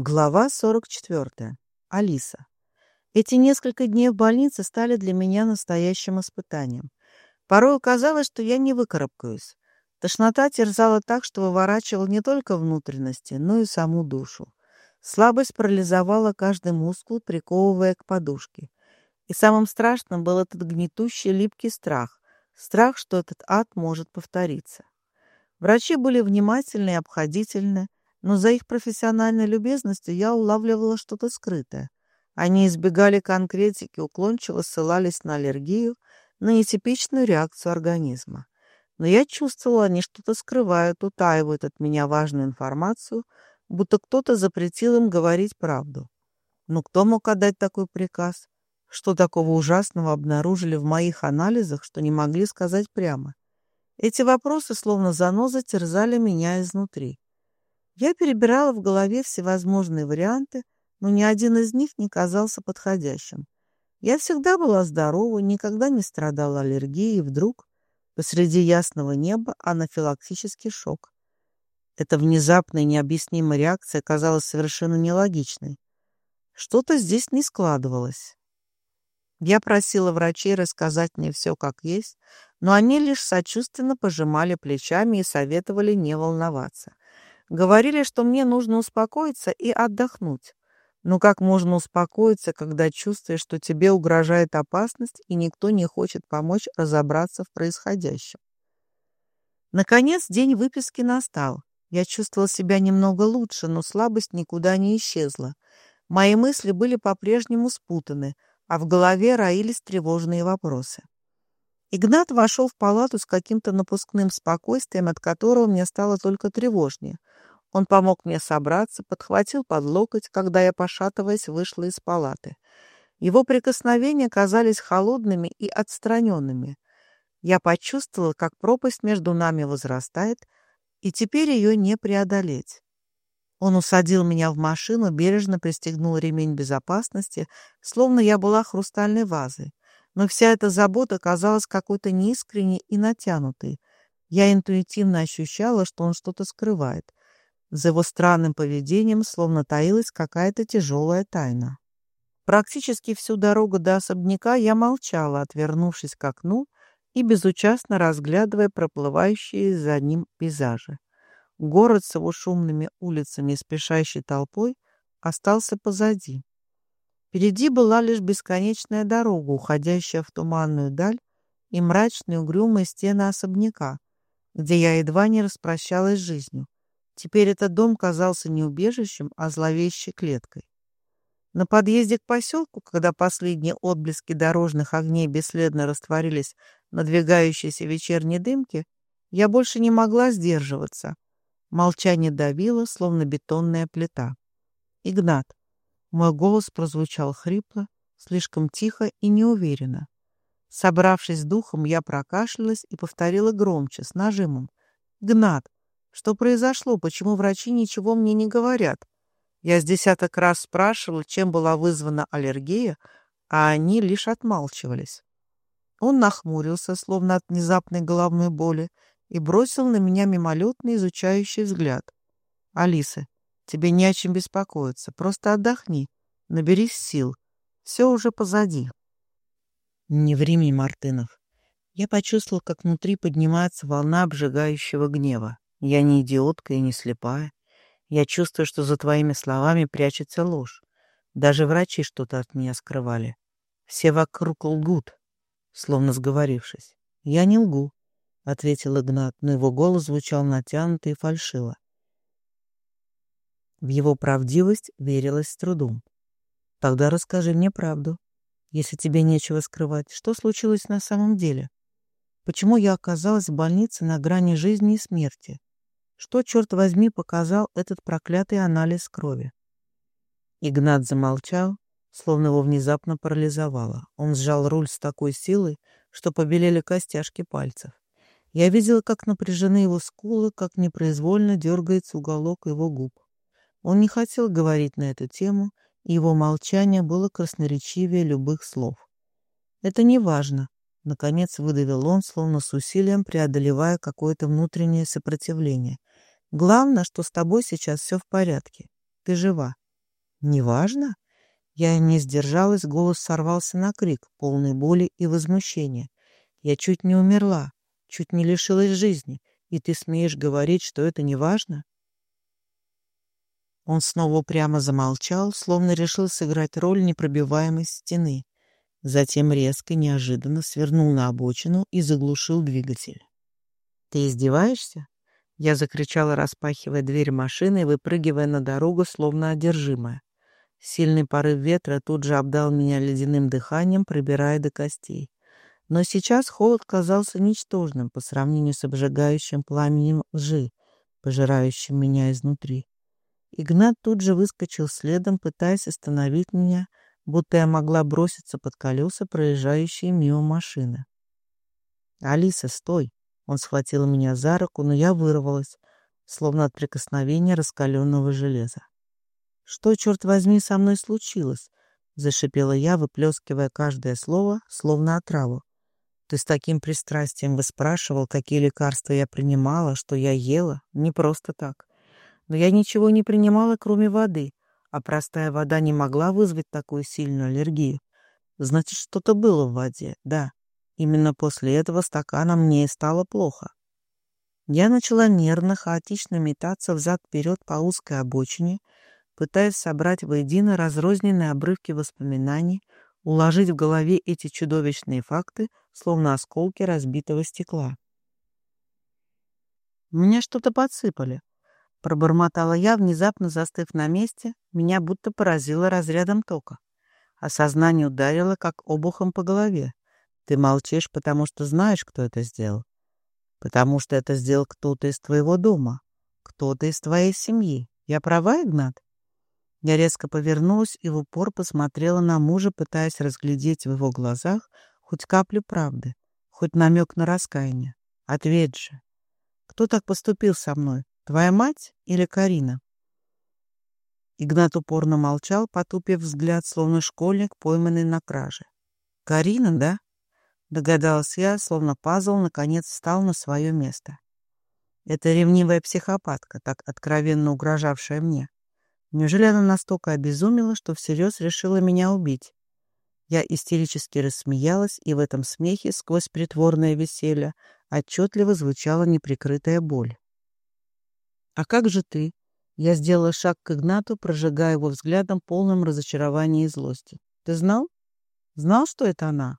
Глава 44. Алиса. Эти несколько дней в больнице стали для меня настоящим испытанием. Порой казалось, что я не выкарабкаюсь. Тошнота терзала так, что выворачивала не только внутренности, но и саму душу. Слабость парализовала каждый мускул, приковывая к подушке. И самым страшным был этот гнетущий липкий страх. Страх, что этот ад может повториться. Врачи были внимательны и обходительны, но за их профессиональной любезностью я улавливала что-то скрытое. Они избегали конкретики, уклончиво ссылались на аллергию, на нетипичную реакцию организма. Но я чувствовала, они что-то скрывают, утаивают от меня важную информацию, будто кто-то запретил им говорить правду. Но кто мог отдать такой приказ? Что такого ужасного обнаружили в моих анализах, что не могли сказать прямо? Эти вопросы, словно занозы, терзали меня изнутри. Я перебирала в голове всевозможные варианты, но ни один из них не казался подходящим. Я всегда была здорова, никогда не страдала аллергией, и вдруг посреди ясного неба анафилактический шок. Эта внезапная необъяснимая реакция казалась совершенно нелогичной. Что-то здесь не складывалось. Я просила врачей рассказать мне все как есть, но они лишь сочувственно пожимали плечами и советовали не волноваться. Говорили, что мне нужно успокоиться и отдохнуть. Но как можно успокоиться, когда чувствуешь, что тебе угрожает опасность, и никто не хочет помочь разобраться в происходящем? Наконец день выписки настал. Я чувствовала себя немного лучше, но слабость никуда не исчезла. Мои мысли были по-прежнему спутаны, а в голове роились тревожные вопросы. Игнат вошел в палату с каким-то напускным спокойствием, от которого мне стало только тревожнее. Он помог мне собраться, подхватил под локоть, когда я, пошатываясь, вышла из палаты. Его прикосновения казались холодными и отстраненными. Я почувствовала, как пропасть между нами возрастает, и теперь ее не преодолеть. Он усадил меня в машину, бережно пристегнул ремень безопасности, словно я была хрустальной вазой. Но вся эта забота казалась какой-то неискренней и натянутой. Я интуитивно ощущала, что он что-то скрывает. За его странным поведением словно таилась какая-то тяжелая тайна. Практически всю дорогу до особняка я молчала, отвернувшись к окну и безучастно разглядывая проплывающие за ним пейзажи. Город с его шумными улицами и спешащей толпой остался позади. Впереди была лишь бесконечная дорога, уходящая в туманную даль, и мрачные угрюмые стены особняка, где я едва не распрощалась с жизнью. Теперь этот дом казался не убежищем, а зловещей клеткой. На подъезде к поселку, когда последние отблески дорожных огней бесследно растворились в надвигающейся вечерней дымке, я больше не могла сдерживаться. Молчание давило, словно бетонная плита. «Игнат». Мой голос прозвучал хрипло, слишком тихо и неуверенно. Собравшись с духом, я прокашлялась и повторила громче, с нажимом. «Гнат, что произошло? Почему врачи ничего мне не говорят? Я с десяток раз спрашивала, чем была вызвана аллергия, а они лишь отмалчивались. Он нахмурился, словно от внезапной головной боли, и бросил на меня мимолетный изучающий взгляд. «Алиса, тебе не о чем беспокоиться. Просто отдохни, наберись сил. Все уже позади». «Не ври Мартынов». Я почувствовал, как внутри поднимается волна обжигающего гнева. Я не идиотка и не слепая. Я чувствую, что за твоими словами прячется ложь. Даже врачи что-то от меня скрывали. Все вокруг лгут, словно сговорившись. Я не лгу, — ответил Игнат, но его голос звучал натянуто и фальшиво. В его правдивость верилось с трудом. Тогда расскажи мне правду. Если тебе нечего скрывать, что случилось на самом деле? Почему я оказалась в больнице на грани жизни и смерти? Что, черт возьми, показал этот проклятый анализ крови? Игнат замолчал, словно его внезапно парализовало. Он сжал руль с такой силой, что побелели костяшки пальцев. Я видела, как напряжены его скулы, как непроизвольно дергается уголок его губ. Он не хотел говорить на эту тему, и его молчание было красноречивее любых слов. «Это не важно», — наконец выдавил он, словно с усилием преодолевая какое-то внутреннее сопротивление. Главное, что с тобой сейчас все в порядке. Ты жива. Неважно? Я не сдержалась, голос сорвался на крик, полный боли и возмущения. Я чуть не умерла, чуть не лишилась жизни, и ты смеешь говорить, что это не важно? Он снова прямо замолчал, словно решил сыграть роль непробиваемой стены. Затем резко, неожиданно свернул на обочину и заглушил двигатель. «Ты издеваешься?» Я закричала, распахивая дверь машины и выпрыгивая на дорогу, словно одержимая. Сильный порыв ветра тут же обдал меня ледяным дыханием, пробирая до костей. Но сейчас холод казался ничтожным по сравнению с обжигающим пламенем лжи, пожирающим меня изнутри. Игнат тут же выскочил следом, пытаясь остановить меня, будто я могла броситься под колеса, проезжающие мимо машины. «Алиса, стой!» Он схватил меня за руку, но я вырвалась, словно от прикосновения раскаленного железа. «Что, черт возьми, со мной случилось?» — зашипела я, выплескивая каждое слово, словно отраву. «Ты с таким пристрастием выспрашивал, какие лекарства я принимала, что я ела, не просто так. Но я ничего не принимала, кроме воды, а простая вода не могла вызвать такую сильную аллергию. Значит, что-то было в воде, да. Именно после этого стакана мне и стало плохо. Я начала нервно, хаотично метаться взад-вперед по узкой обочине, пытаясь собрать воедино разрозненные обрывки воспоминаний, уложить в голове эти чудовищные факты, словно осколки разбитого стекла. «Мне что-то подсыпали», — пробормотала я, внезапно застыв на месте, меня будто поразило разрядом тока. Осознание ударило, как обухом по голове. Ты молчишь, потому что знаешь, кто это сделал. Потому что это сделал кто-то из твоего дома, кто-то из твоей семьи. Я права, Игнат? Я резко повернулась и в упор посмотрела на мужа, пытаясь разглядеть в его глазах хоть каплю правды, хоть намек на раскаяние. Ответь же. Кто так поступил со мной? Твоя мать или Карина? Игнат упорно молчал, потупив взгляд, словно школьник, пойманный на краже. «Карина, да?» Догадалась я, словно пазл наконец встал на свое место. Это ревнивая психопатка, так откровенно угрожавшая мне. Неужели она настолько обезумела, что всерьез решила меня убить? Я истерически рассмеялась, и в этом смехе, сквозь притворное веселье, отчетливо звучала неприкрытая боль. «А как же ты?» Я сделала шаг к Игнату, прожигая его взглядом, полным разочарования и злости. «Ты знал? Знал, что это она?»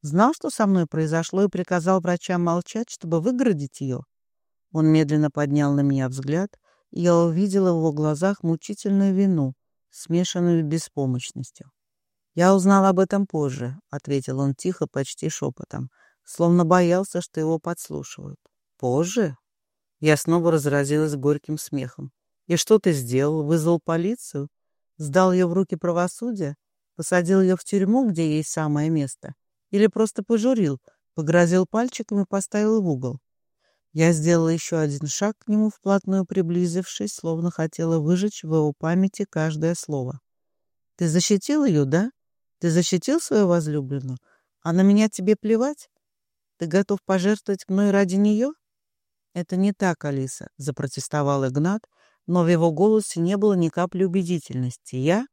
Знал, что со мной произошло, и приказал врачам молчать, чтобы выгородить ее. Он медленно поднял на меня взгляд, и я увидела в его глазах мучительную вину, смешанную с беспомощностью. «Я узнал об этом позже», — ответил он тихо, почти шепотом, словно боялся, что его подслушивают. «Позже?» Я снова разразилась горьким смехом. «И что ты сделал? Вызвал полицию? Сдал ее в руки правосудия? Посадил ее в тюрьму, где ей самое место? Или просто пожурил, погрозил пальчиком и поставил в угол. Я сделала еще один шаг к нему, вплотную приблизившись, словно хотела выжечь в его памяти каждое слово. «Ты защитил ее, да? Ты защитил свою возлюбленную? А на меня тебе плевать? Ты готов пожертвовать мной ради нее?» «Это не так, Алиса», — запротестовал Игнат, но в его голосе не было ни капли убедительности. «Я?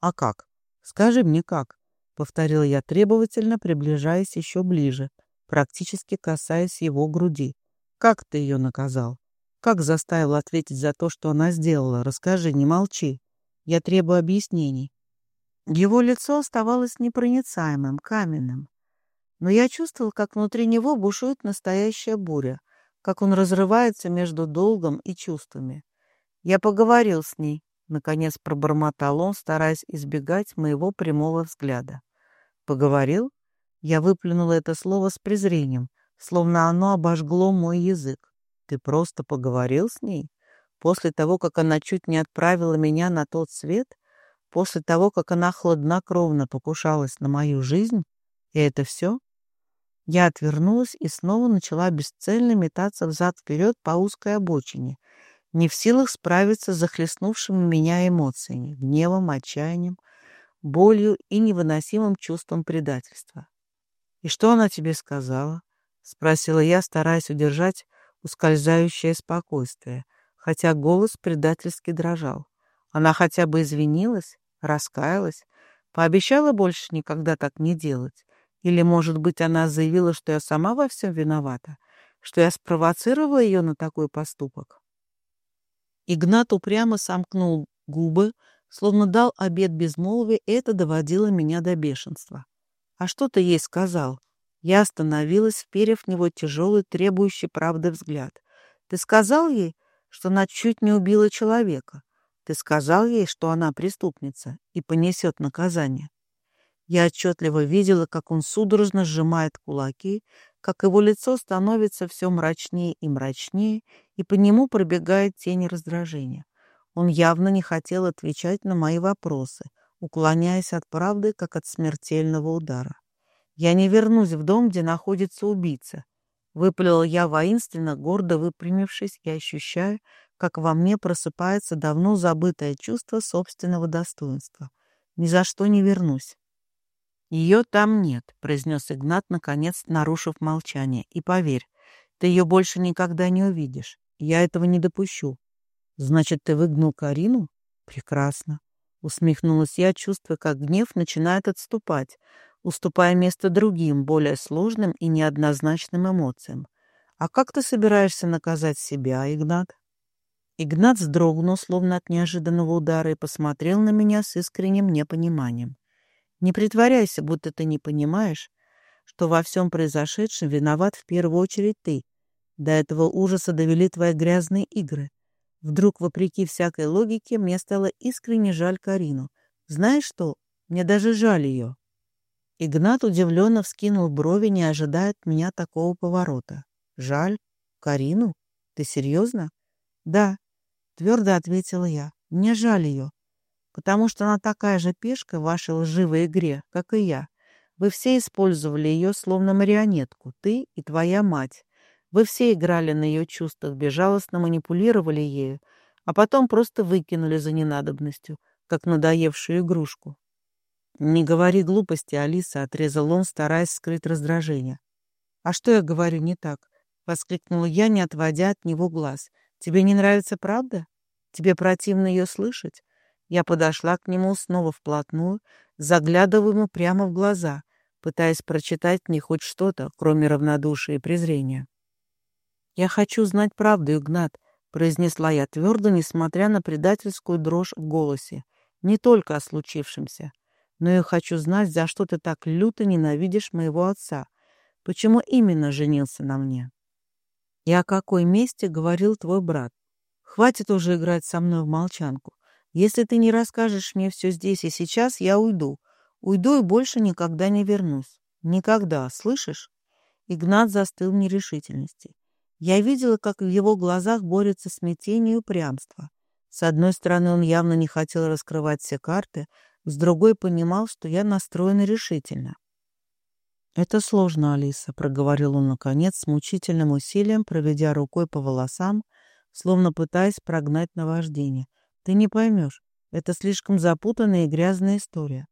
А как? Скажи мне, как? — повторил я требовательно, приближаясь еще ближе, практически касаясь его груди. «Как ты ее наказал? Как заставил ответить за то, что она сделала? Расскажи, не молчи. Я требую объяснений». Его лицо оставалось непроницаемым, каменным. Но я чувствовал, как внутри него бушует настоящая буря, как он разрывается между долгом и чувствами. Я поговорил с ней, Наконец пробормотал он, стараясь избегать моего прямого взгляда. «Поговорил?» Я выплюнула это слово с презрением, словно оно обожгло мой язык. «Ты просто поговорил с ней? После того, как она чуть не отправила меня на тот свет? После того, как она хладнокровно покушалась на мою жизнь? И это все?» Я отвернулась и снова начала бесцельно метаться взад-вперед по узкой обочине — не в силах справиться с захлестнувшими меня эмоциями, гневом, отчаянием, болью и невыносимым чувством предательства. «И что она тебе сказала?» — спросила я, стараясь удержать ускользающее спокойствие, хотя голос предательски дрожал. Она хотя бы извинилась, раскаялась, пообещала больше никогда так не делать. Или, может быть, она заявила, что я сама во всем виновата, что я спровоцировала ее на такой поступок. Игнат упрямо сомкнул губы, словно дал обед безмолвия, и это доводило меня до бешенства. «А что ты ей сказал?» Я остановилась, вперев в него тяжелый, требующий правды взгляд. «Ты сказал ей, что она чуть не убила человека? Ты сказал ей, что она преступница и понесет наказание?» Я отчетливо видела, как он судорожно сжимает кулаки, как его лицо становится все мрачнее и мрачнее, и по нему пробегает тень раздражения. Он явно не хотел отвечать на мои вопросы, уклоняясь от правды, как от смертельного удара. «Я не вернусь в дом, где находится убийца», — выпалила я воинственно, гордо выпрямившись и ощущая, как во мне просыпается давно забытое чувство собственного достоинства. «Ни за что не вернусь». «Ее там нет», — произнес Игнат, наконец нарушив молчание. «И поверь, ты ее больше никогда не увидишь. Я этого не допущу. Значит, ты выгнал Карину? Прекрасно. Усмехнулась я, чувствуя, как гнев начинает отступать, уступая место другим, более сложным и неоднозначным эмоциям. А как ты собираешься наказать себя, Игнат? Игнат вздрогнул, словно от неожиданного удара, и посмотрел на меня с искренним непониманием. Не притворяйся, будто ты не понимаешь, что во всем произошедшем виноват в первую очередь ты. До этого ужаса довели твои грязные игры. Вдруг, вопреки всякой логике, мне стало искренне жаль Карину. Знаешь что? Мне даже жаль ее. Игнат удивленно вскинул брови, не ожидая от меня такого поворота. «Жаль? Карину? Ты серьезно?» «Да», — твердо ответила я. «Мне жаль ее, потому что она такая же пешка в вашей лживой игре, как и я. Вы все использовали ее словно марионетку, ты и твоя мать. Вы все играли на ее чувствах, безжалостно манипулировали ею, а потом просто выкинули за ненадобностью, как надоевшую игрушку. «Не говори глупости, Алиса», — отрезал он, стараясь скрыть раздражение. «А что я говорю не так?» — воскликнула я, не отводя от него глаз. «Тебе не нравится правда? Тебе противно ее слышать?» Я подошла к нему снова вплотную, заглядывая ему прямо в глаза, пытаясь прочитать в них хоть что-то, кроме равнодушия и презрения. «Я хочу знать правду, Игнат», — произнесла я твердо, несмотря на предательскую дрожь в голосе. «Не только о случившемся, но я хочу знать, за что ты так люто ненавидишь моего отца. Почему именно женился на мне?» «И о какой месте говорил твой брат? Хватит уже играть со мной в молчанку. Если ты не расскажешь мне все здесь и сейчас, я уйду. Уйду и больше никогда не вернусь. Никогда, слышишь?» Игнат застыл в нерешительности. Я видела, как в его глазах борются смятение и упрямство. С одной стороны, он явно не хотел раскрывать все карты, с другой понимал, что я настроена решительно. «Это сложно, Алиса», — проговорил он наконец с мучительным усилием, проведя рукой по волосам, словно пытаясь прогнать наваждение. «Ты не поймешь. Это слишком запутанная и грязная история».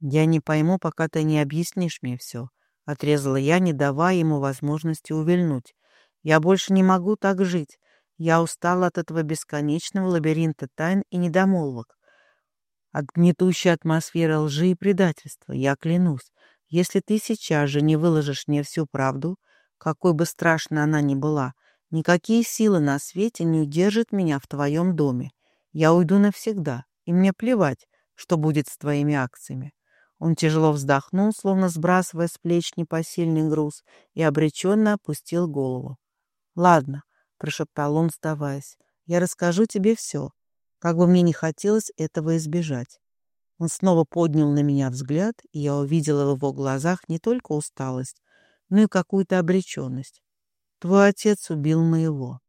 «Я не пойму, пока ты не объяснишь мне все», — отрезала я, не давая ему возможности увильнуть. Я больше не могу так жить. Я устала от этого бесконечного лабиринта тайн и недомолвок. От гнетущей атмосферы лжи и предательства. Я клянусь, если ты сейчас же не выложишь мне всю правду, какой бы страшной она ни была, никакие силы на свете не удержат меня в твоем доме. Я уйду навсегда, и мне плевать, что будет с твоими акциями. Он тяжело вздохнул, словно сбрасывая с плеч непосильный груз, и обреченно опустил голову. «Ладно», — прошептал он, сдаваясь, — «я расскажу тебе все, как бы мне не хотелось этого избежать». Он снова поднял на меня взгляд, и я увидела в его глазах не только усталость, но и какую-то обреченность. «Твой отец убил моего».